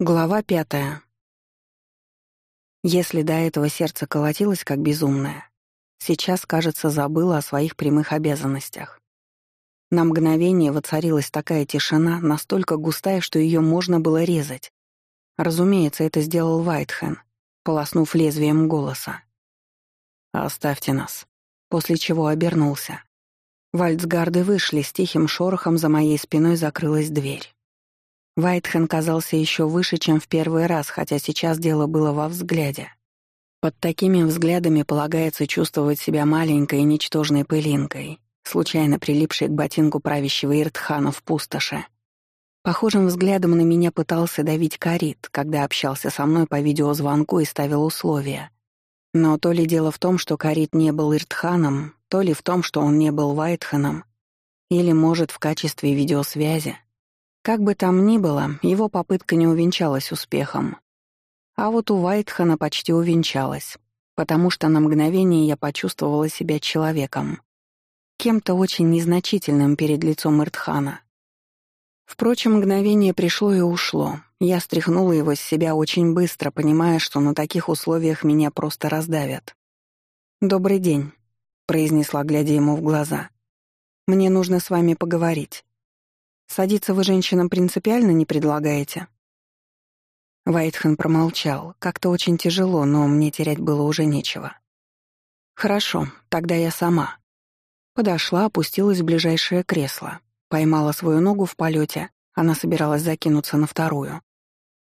Глава пятая. Если до этого сердце колотилось как безумное, сейчас, кажется, забыло о своих прямых обязанностях. На мгновение воцарилась такая тишина, настолько густая, что ее можно было резать. Разумеется, это сделал Вайтхен, полоснув лезвием голоса. «Оставьте нас», после чего обернулся. Вальцгарды вышли, с тихим шорохом за моей спиной закрылась дверь. Вайтхен казался еще выше, чем в первый раз, хотя сейчас дело было во взгляде. Под такими взглядами полагается чувствовать себя маленькой и ничтожной пылинкой, случайно прилипшей к ботинку правящего Иртхана в пустоши. Похожим взглядом на меня пытался давить Карит, когда общался со мной по видеозвонку и ставил условия. Но то ли дело в том, что Карит не был Иртханом, то ли в том, что он не был Вайтханом, или, может, в качестве видеосвязи, как бы там ни было, его попытка не увенчалась успехом. А вот у Вайтхана почти увенчалась, потому что на мгновение я почувствовала себя человеком. Кем-то очень незначительным перед лицом Иртхана. Впрочем, мгновение пришло и ушло. Я стряхнула его с себя очень быстро, понимая, что на таких условиях меня просто раздавят. «Добрый день», — произнесла, глядя ему в глаза. «Мне нужно с вами поговорить». Садиться вы женщинам принципиально не предлагаете?» Вайтхен промолчал. Как-то очень тяжело, но мне терять было уже нечего. «Хорошо, тогда я сама». Подошла, опустилась в ближайшее кресло. Поймала свою ногу в полете. Она собиралась закинуться на вторую.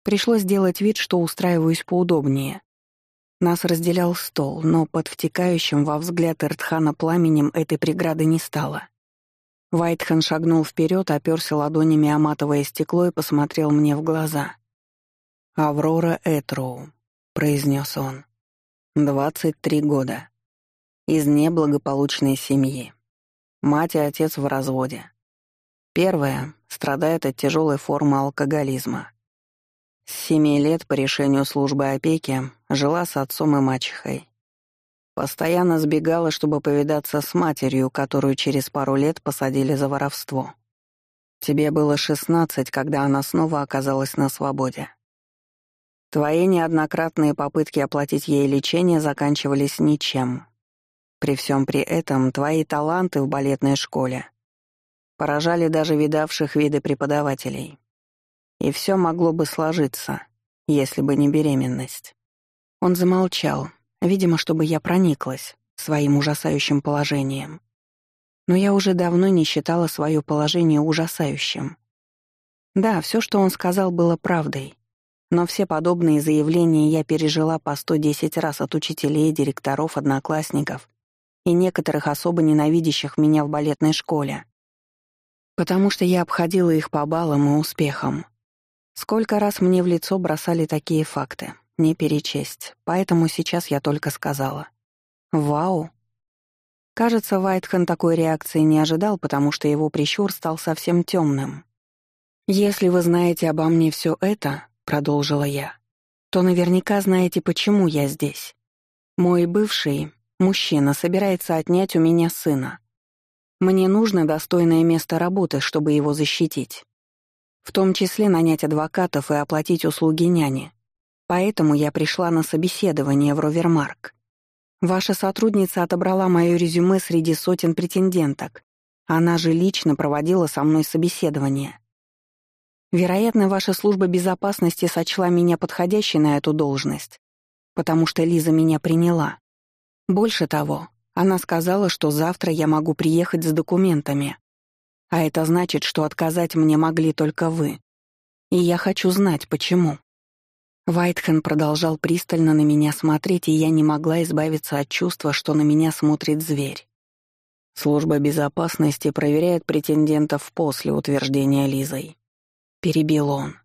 Пришлось сделать вид, что устраиваюсь поудобнее. Нас разделял стол, но под втекающим во взгляд Иртхана пламенем этой преграды не стало. Вайтхен шагнул вперед, оперся ладонями о матовое стекло и посмотрел мне в глаза. «Аврора Этроу», — произнес он. «Двадцать три года. Из неблагополучной семьи. Мать и отец в разводе. Первая страдает от тяжелой формы алкоголизма. С семи лет по решению службы опеки жила с отцом и мачехой. Постоянно сбегала, чтобы повидаться с матерью, которую через пару лет посадили за воровство. Тебе было шестнадцать, когда она снова оказалась на свободе. Твои неоднократные попытки оплатить ей лечение заканчивались ничем. При всем при этом твои таланты в балетной школе поражали даже видавших виды преподавателей. И все могло бы сложиться, если бы не беременность. Он замолчал, Видимо, чтобы я прониклась своим ужасающим положением. Но я уже давно не считала свое положение ужасающим. Да, все, что он сказал, было правдой. Но все подобные заявления я пережила по 110 раз от учителей, директоров, одноклассников и некоторых особо ненавидящих меня в балетной школе. Потому что я обходила их по баллам и успехам. Сколько раз мне в лицо бросали такие факты не перечесть, поэтому сейчас я только сказала. «Вау!» Кажется, Вайтхен такой реакции не ожидал, потому что его прищур стал совсем темным. «Если вы знаете обо мне все это», — продолжила я, «то наверняка знаете, почему я здесь. Мой бывший, мужчина, собирается отнять у меня сына. Мне нужно достойное место работы, чтобы его защитить. В том числе нанять адвокатов и оплатить услуги няни. Поэтому я пришла на собеседование в Ровермарк. Ваша сотрудница отобрала мое резюме среди сотен претенденток. Она же лично проводила со мной собеседование. Вероятно, ваша служба безопасности сочла меня подходящей на эту должность, потому что Лиза меня приняла. Больше того, она сказала, что завтра я могу приехать с документами. А это значит, что отказать мне могли только вы. И я хочу знать, почему. Вайтхен продолжал пристально на меня смотреть, и я не могла избавиться от чувства, что на меня смотрит зверь. Служба безопасности проверяет претендентов после утверждения Лизой. Перебил он.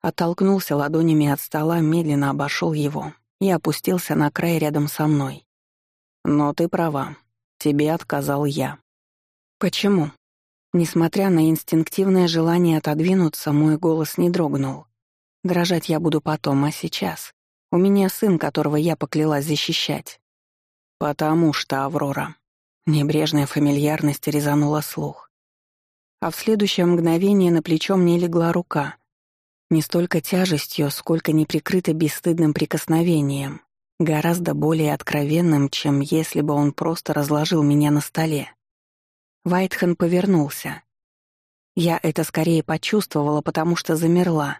Оттолкнулся ладонями от стола, медленно обошел его и опустился на край рядом со мной. «Но ты права. Тебе отказал я». «Почему?» Несмотря на инстинктивное желание отодвинуться, мой голос не дрогнул. Дрожать я буду потом, а сейчас. У меня сын, которого я поклялась защищать. Потому что Аврора. Небрежная фамильярность резанула слух. А в следующее мгновение на плечо мне легла рука. Не столько тяжестью, сколько неприкрыто бесстыдным прикосновением. Гораздо более откровенным, чем если бы он просто разложил меня на столе. Вайтхен повернулся. Я это скорее почувствовала, потому что замерла,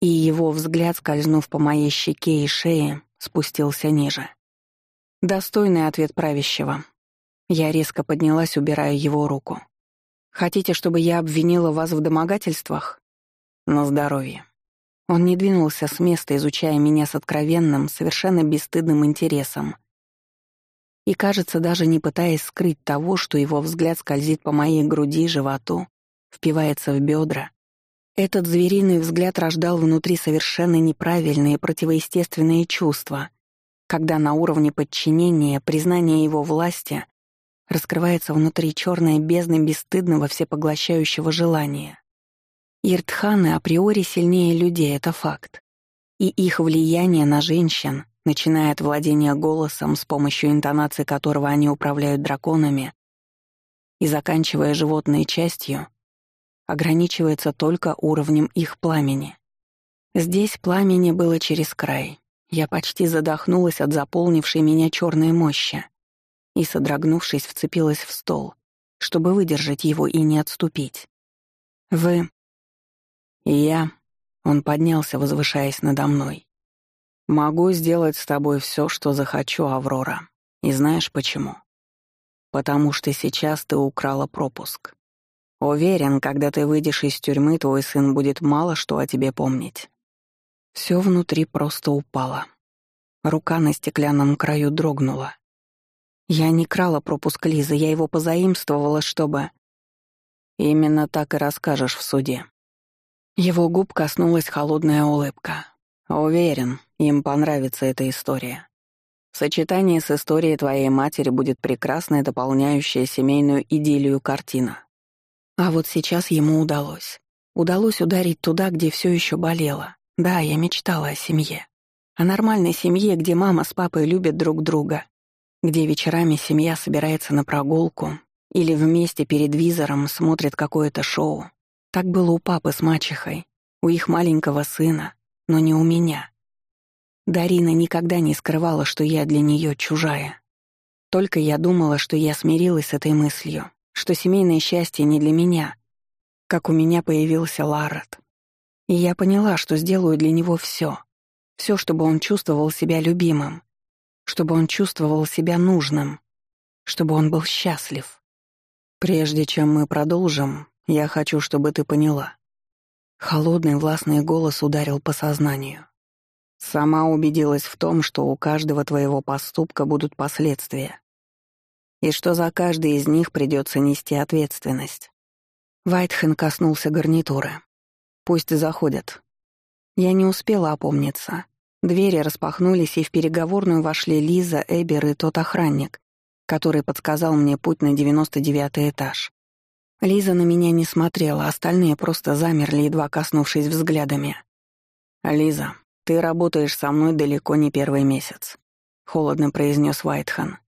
и его взгляд, скользнув по моей щеке и шее, спустился ниже. Достойный ответ правящего. Я резко поднялась, убирая его руку. «Хотите, чтобы я обвинила вас в домогательствах?» «На здоровье». Он не двинулся с места, изучая меня с откровенным, совершенно бесстыдным интересом. И, кажется, даже не пытаясь скрыть того, что его взгляд скользит по моей груди, животу, впивается в бедра, этот звериный взгляд рождал внутри совершенно неправильные противоестественные чувства, когда на уровне подчинения, признания его власти раскрывается внутри черная бездна бесстыдного всепоглощающего желания. Иртханы априори сильнее людей, это факт. И их влияние на женщин, начиная от владения голосом, с помощью интонации которого они управляют драконами, и заканчивая животной частью — ограничивается только уровнем их пламени. Здесь пламени было через край. Я почти задохнулась от заполнившей меня черной мощи и, содрогнувшись, вцепилась в стол, чтобы выдержать его и не отступить. «Вы...» «Я...» — он поднялся, возвышаясь надо мной. «Могу сделать с тобой все, что захочу, Аврора. И знаешь почему? Потому что сейчас ты украла пропуск. Уверен, когда ты выйдешь из тюрьмы, твой сын будет мало что о тебе помнить. Все внутри просто упало. Рука на стеклянном краю дрогнула. Я не крала пропуск Лизы, я его позаимствовала, чтобы... Именно так и расскажешь в суде. Его губ коснулась холодная улыбка. Уверен, им понравится эта история. В сочетании с историей твоей матери будет прекрасная дополняющая семейную идиллию картина. А вот сейчас ему удалось. Удалось ударить туда, где все еще болело. Да, я мечтала о семье. О нормальной семье, где мама с папой любят друг друга. Где вечерами семья собирается на прогулку или вместе перед визором смотрит какое-то шоу. Так было у папы с мачехой, у их маленького сына, но не у меня. Дарина никогда не скрывала, что я для нее чужая. Только я думала, что я смирилась с этой мыслью, что семейное счастье не для меня, как у меня появился Ларет. И я поняла, что сделаю для него все, все, чтобы он чувствовал себя любимым, чтобы он чувствовал себя нужным, чтобы он был счастлив. Прежде чем мы продолжим, я хочу, чтобы ты поняла. Холодный властный голос ударил по сознанию. Сама убедилась в том, что у каждого твоего поступка будут последствия и что за каждый из них придется нести ответственность. Вайтхен коснулся гарнитуры. «Пусть заходят». Я не успела опомниться. Двери распахнулись, и в переговорную вошли Лиза, Эбер и тот охранник, который подсказал мне путь на 99 этаж. Лиза на меня не смотрела, остальные просто замерли, едва коснувшись взглядами. «Лиза, ты работаешь со мной далеко не первый месяц», — холодно произнес Вайтхан.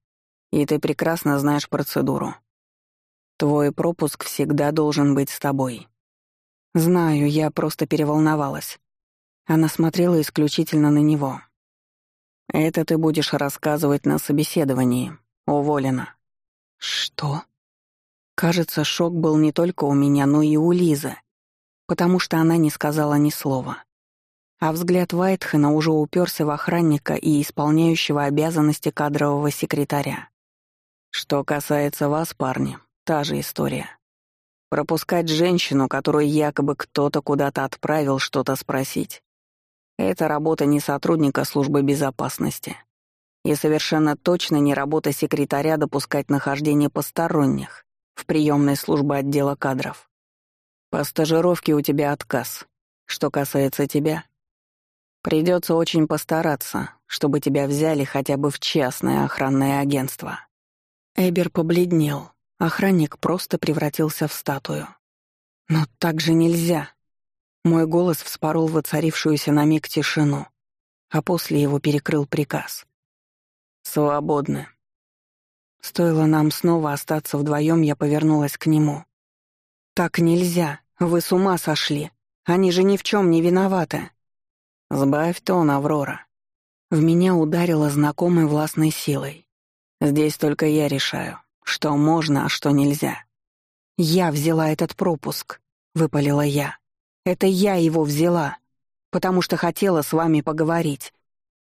И ты прекрасно знаешь процедуру. Твой пропуск всегда должен быть с тобой. Знаю, я просто переволновалась. Она смотрела исключительно на него. Это ты будешь рассказывать на собеседовании. Уволена. Что? Кажется, шок был не только у меня, но и у Лизы, потому что она не сказала ни слова. А взгляд Вайтхена уже уперся в охранника и исполняющего обязанности кадрового секретаря. Что касается вас, парни, та же история. Пропускать женщину, которую якобы кто-то куда-то отправил что-то спросить. Это работа не сотрудника службы безопасности. И совершенно точно не работа секретаря допускать нахождение посторонних в приемной службы отдела кадров. По стажировке у тебя отказ. Что касается тебя, придется очень постараться, чтобы тебя взяли хотя бы в частное охранное агентство. Эбер побледнел. Охранник просто превратился в статую. «Но так же нельзя!» Мой голос вспорол воцарившуюся на миг тишину, а после его перекрыл приказ. «Свободны». Стоило нам снова остаться вдвоем, я повернулась к нему. «Так нельзя! Вы с ума сошли! Они же ни в чем не виноваты!» «Сбавь тон, Аврора!» В меня ударило знакомой властной силой. Здесь только я решаю, что можно, а что нельзя. Я взяла этот пропуск, выпалила я. Это я его взяла, потому что хотела с вами поговорить.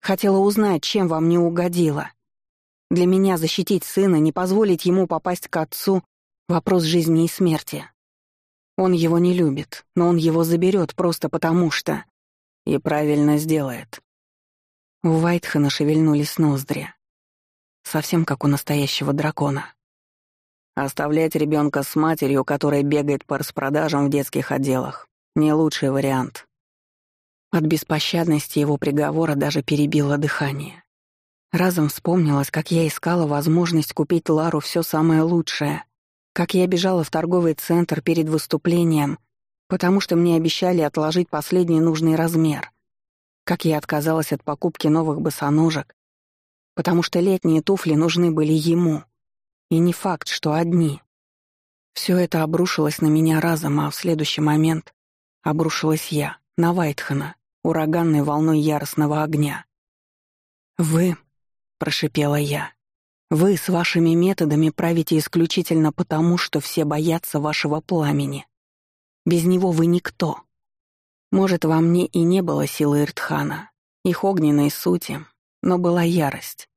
Хотела узнать, чем вам не угодило. Для меня защитить сына, не позволить ему попасть к отцу — вопрос жизни и смерти. Он его не любит, но он его заберет просто потому что... И правильно сделает. У Вайтхана шевельнулись ноздри совсем как у настоящего дракона. Оставлять ребенка с матерью, которая бегает по распродажам в детских отделах, не лучший вариант. От беспощадности его приговора даже перебило дыхание. Разом вспомнилось, как я искала возможность купить Лару все самое лучшее, как я бежала в торговый центр перед выступлением, потому что мне обещали отложить последний нужный размер, как я отказалась от покупки новых босоножек, потому что летние туфли нужны были ему. И не факт, что одни. Все это обрушилось на меня разом, а в следующий момент обрушилась я, на Вайтхана, ураганной волной яростного огня. «Вы», — прошипела я, — «вы с вашими методами правите исключительно потому, что все боятся вашего пламени. Без него вы никто. Может, во мне и не было силы Иртхана, их огненной сути, но была ярость.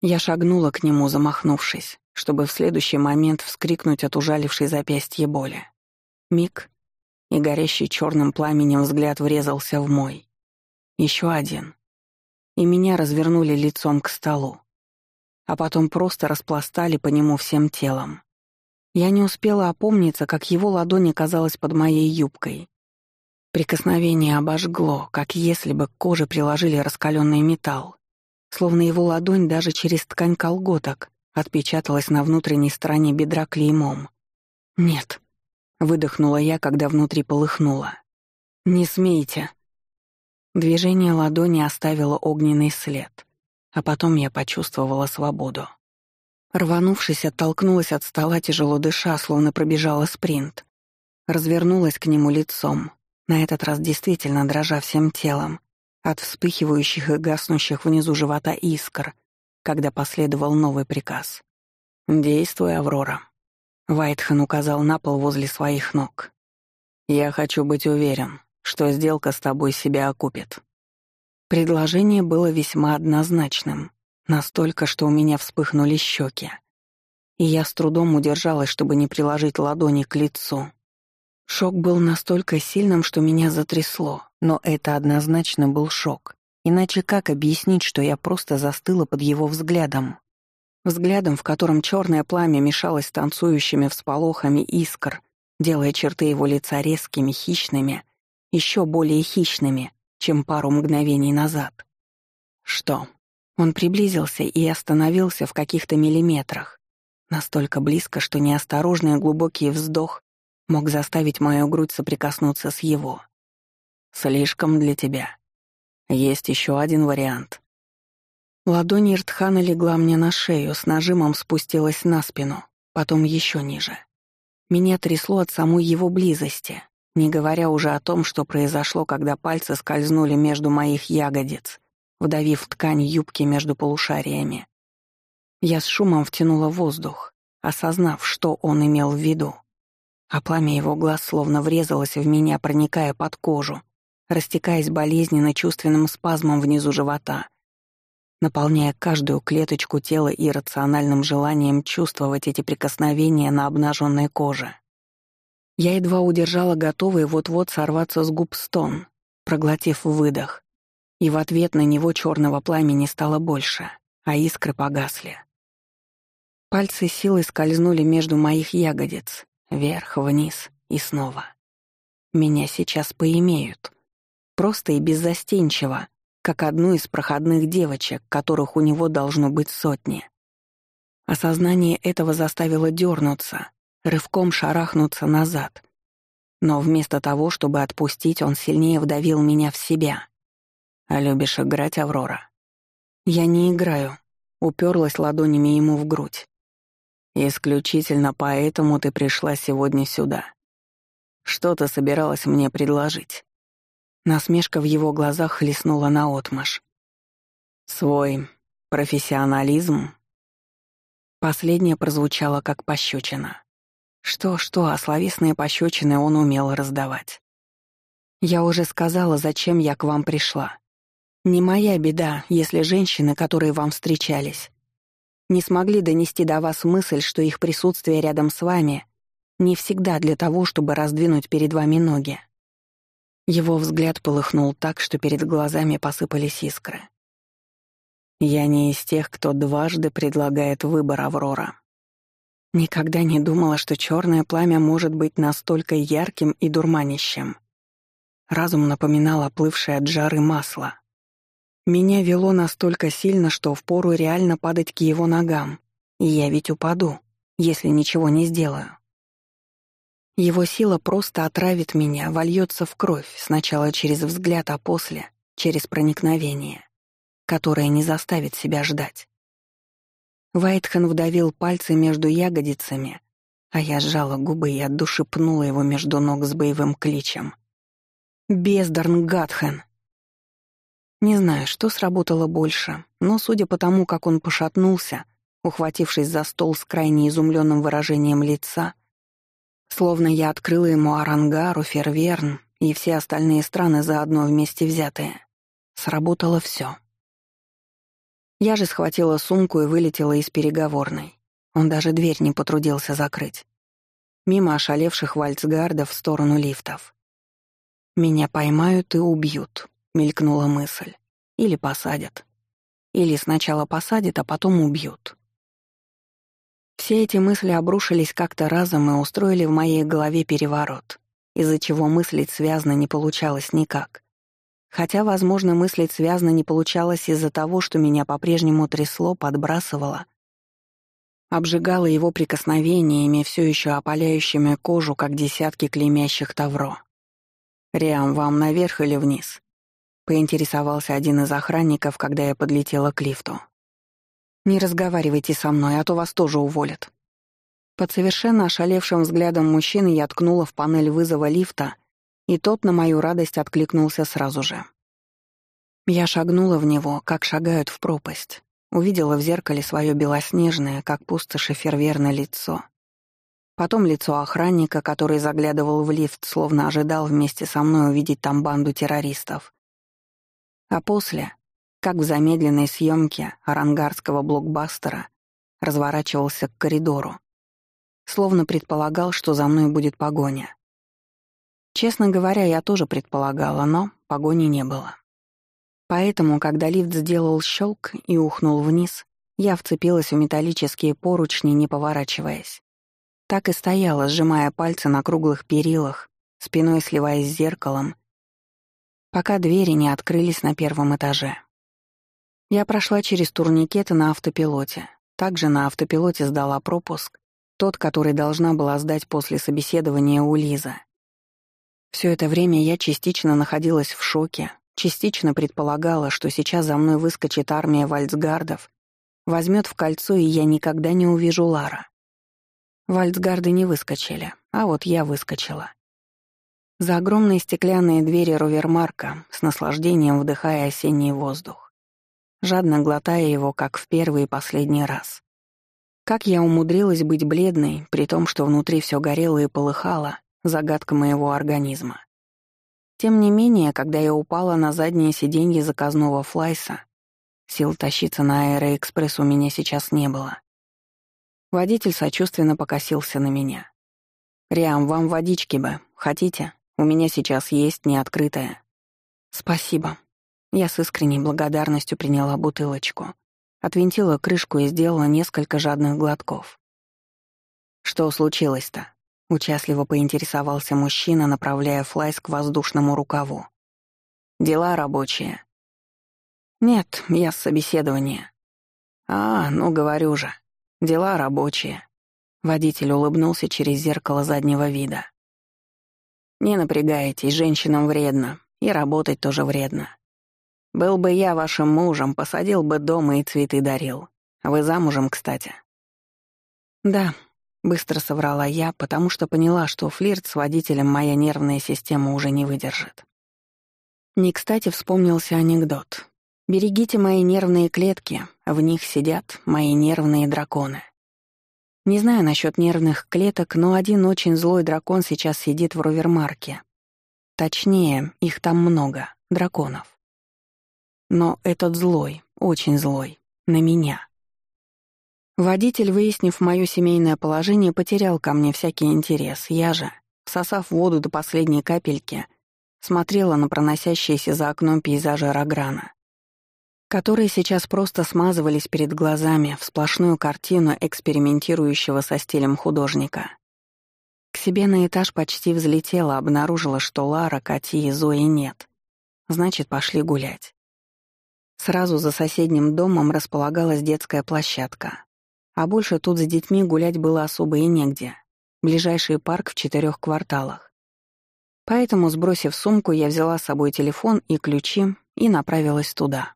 Я шагнула к нему, замахнувшись, чтобы в следующий момент вскрикнуть от ужалившей запястье боли. Миг, и горящий черным пламенем взгляд врезался в мой. Еще один. И меня развернули лицом к столу. А потом просто распластали по нему всем телом. Я не успела опомниться, как его ладонь оказалась под моей юбкой. Прикосновение обожгло, как если бы к коже приложили раскаленный металл словно его ладонь даже через ткань колготок отпечаталась на внутренней стороне бедра клеймом. «Нет», — выдохнула я, когда внутри полыхнула. «Не смейте». Движение ладони оставило огненный след, а потом я почувствовала свободу. Рванувшись, оттолкнулась от стола, тяжело дыша, словно пробежала спринт. Развернулась к нему лицом, на этот раз действительно дрожа всем телом, от вспыхивающих и гаснущих внизу живота искр, когда последовал новый приказ. «Действуй, Аврора», — Вайтхен указал на пол возле своих ног. «Я хочу быть уверен, что сделка с тобой себя окупит». Предложение было весьма однозначным, настолько, что у меня вспыхнули щеки. И я с трудом удержалась, чтобы не приложить ладони к лицу. Шок был настолько сильным, что меня затрясло — но это однозначно был шок. Иначе как объяснить, что я просто застыла под его взглядом? Взглядом, в котором черное пламя мешалось танцующими всполохами искр, делая черты его лица резкими, хищными, еще более хищными, чем пару мгновений назад. Что? Он приблизился и остановился в каких-то миллиметрах, настолько близко, что неосторожный глубокий вздох мог заставить мою грудь соприкоснуться с его. Слишком для тебя. Есть еще один вариант. Ладонь Иртхана легла мне на шею, с нажимом спустилась на спину, потом еще ниже. Меня трясло от самой его близости, не говоря уже о том, что произошло, когда пальцы скользнули между моих ягодиц, вдавив ткань юбки между полушариями. Я с шумом втянула воздух, осознав, что он имел в виду. А пламя его глаз словно врезалось в меня, проникая под кожу, растекаясь болезненно чувственным спазмом внизу живота, наполняя каждую клеточку тела иррациональным желанием чувствовать эти прикосновения на обнаженной коже. Я едва удержала готовый вот-вот сорваться с губ стон, проглотив выдох, и в ответ на него черного пламени стало больше, а искры погасли. Пальцы силой скользнули между моих ягодиц, вверх, вниз и снова. Меня сейчас поимеют просто и беззастенчиво, как одну из проходных девочек, которых у него должно быть сотни. Осознание этого заставило дернуться, рывком шарахнуться назад. Но вместо того, чтобы отпустить, он сильнее вдавил меня в себя. «А любишь играть, Аврора?» «Я не играю», — уперлась ладонями ему в грудь. «Исключительно поэтому ты пришла сегодня сюда. Что-то собиралась мне предложить?» Насмешка в его глазах хлестнула наотмашь. «Свой профессионализм?» Последнее прозвучало как пощечина. Что-что, а словесные пощечины он умел раздавать. «Я уже сказала, зачем я к вам пришла. Не моя беда, если женщины, которые вам встречались, не смогли донести до вас мысль, что их присутствие рядом с вами не всегда для того, чтобы раздвинуть перед вами ноги. Его взгляд полыхнул так, что перед глазами посыпались искры. «Я не из тех, кто дважды предлагает выбор Аврора. Никогда не думала, что черное пламя может быть настолько ярким и дурманищем. Разум напоминал оплывшее от жары масло. Меня вело настолько сильно, что впору реально падать к его ногам, и я ведь упаду, если ничего не сделаю. Его сила просто отравит меня, вольется в кровь, сначала через взгляд, а после — через проникновение, которое не заставит себя ждать. Вайтхан вдавил пальцы между ягодицами, а я сжала губы и от души пнула его между ног с боевым кличем. «Бездарн Гатхен!» Не знаю, что сработало больше, но, судя по тому, как он пошатнулся, ухватившись за стол с крайне изумленным выражением лица, Словно я открыла ему Арангару, Ферверн и все остальные страны заодно вместе взятые. Сработало все. Я же схватила сумку и вылетела из переговорной. Он даже дверь не потрудился закрыть. Мимо ошалевших вальцгардов в сторону лифтов. «Меня поймают и убьют», — мелькнула мысль. «Или посадят. Или сначала посадят, а потом убьют». Все эти мысли обрушились как-то разом и устроили в моей голове переворот, из-за чего мыслить связно не получалось никак. Хотя, возможно, мыслить связно не получалось из-за того, что меня по-прежнему трясло, подбрасывало. Обжигало его прикосновениями, все еще опаляющими кожу, как десятки клеймящих тавро. «Риам, вам наверх или вниз?» — поинтересовался один из охранников, когда я подлетела к лифту. Не разговаривайте со мной, а то вас тоже уволят». Под совершенно ошалевшим взглядом мужчины я ткнула в панель вызова лифта, и тот на мою радость откликнулся сразу же. Я шагнула в него, как шагают в пропасть. Увидела в зеркале свое белоснежное, как пустоши ферверное лицо. Потом лицо охранника, который заглядывал в лифт, словно ожидал вместе со мной увидеть там банду террористов. А после как в замедленной съемке арангарского блокбастера разворачивался к коридору, словно предполагал, что за мной будет погоня. Честно говоря, я тоже предполагала, но погони не было. Поэтому, когда лифт сделал щелк и ухнул вниз, я вцепилась в металлические поручни, не поворачиваясь. Так и стояла, сжимая пальцы на круглых перилах, спиной сливаясь с зеркалом, пока двери не открылись на первом этаже. Я прошла через турникеты на автопилоте. Также на автопилоте сдала пропуск, тот, который должна была сдать после собеседования у Лизы. Все это время я частично находилась в шоке, частично предполагала, что сейчас за мной выскочит армия вальцгардов, возьмет в кольцо, и я никогда не увижу Лара. Вальцгарды не выскочили, а вот я выскочила. За огромные стеклянные двери Ровермарка, с наслаждением вдыхая осенний воздух жадно глотая его, как в первый и последний раз. Как я умудрилась быть бледной, при том, что внутри все горело и полыхало, загадка моего организма. Тем не менее, когда я упала на заднее сиденье заказного флайса, сил тащиться на аэроэкспресс у меня сейчас не было. Водитель сочувственно покосился на меня. «Риам, вам водички бы. Хотите? У меня сейчас есть неоткрытая». «Спасибо», я с искренней благодарностью приняла бутылочку, отвинтила крышку и сделала несколько жадных глотков. «Что случилось-то?» — участливо поинтересовался мужчина, направляя флайс к воздушному рукаву. «Дела рабочие». «Нет, я с собеседования». «А, ну говорю же, дела рабочие». Водитель улыбнулся через зеркало заднего вида. «Не напрягайтесь, женщинам вредно, и работать тоже вредно. Был бы я вашим мужем, посадил бы дома и цветы дарил. А вы замужем, кстати». «Да», — быстро соврала я, потому что поняла, что флирт с водителем моя нервная система уже не выдержит. Не кстати вспомнился анекдот. «Берегите мои нервные клетки, а в них сидят мои нервные драконы». Не знаю насчет нервных клеток, но один очень злой дракон сейчас сидит в ровермарке. Точнее, их там много, драконов. Но этот злой, очень злой. На меня. Водитель, выяснив мое семейное положение, потерял ко мне всякий интерес. Я же, всосав воду до последней капельки, смотрела на проносящиеся за окном пейзажи Рограна, которые сейчас просто смазывались перед глазами в сплошную картину экспериментирующего со стилем художника. К себе на этаж почти взлетела, обнаружила, что Лара, Кати и Зои нет. Значит, пошли гулять. Сразу за соседним домом располагалась детская площадка. А больше тут с детьми гулять было особо и негде. Ближайший парк в четырех кварталах. Поэтому, сбросив сумку, я взяла с собой телефон и ключи и направилась туда.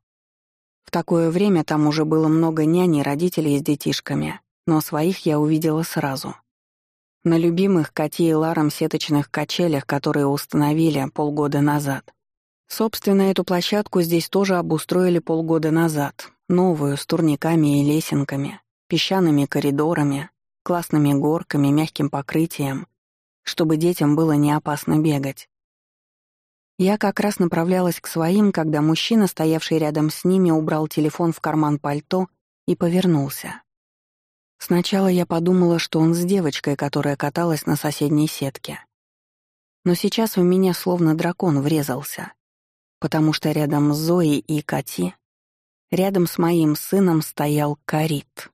В такое время там уже было много няней, родителей с детишками, но своих я увидела сразу. На любимых Кати и Ларом сеточных качелях, которые установили полгода назад — Собственно, эту площадку здесь тоже обустроили полгода назад. Новую, с турниками и лесенками, песчаными коридорами, классными горками, мягким покрытием, чтобы детям было не опасно бегать. Я как раз направлялась к своим, когда мужчина, стоявший рядом с ними, убрал телефон в карман пальто и повернулся. Сначала я подумала, что он с девочкой, которая каталась на соседней сетке. Но сейчас в меня словно дракон врезался потому что рядом с Зоей и Кати, рядом с моим сыном стоял Карит.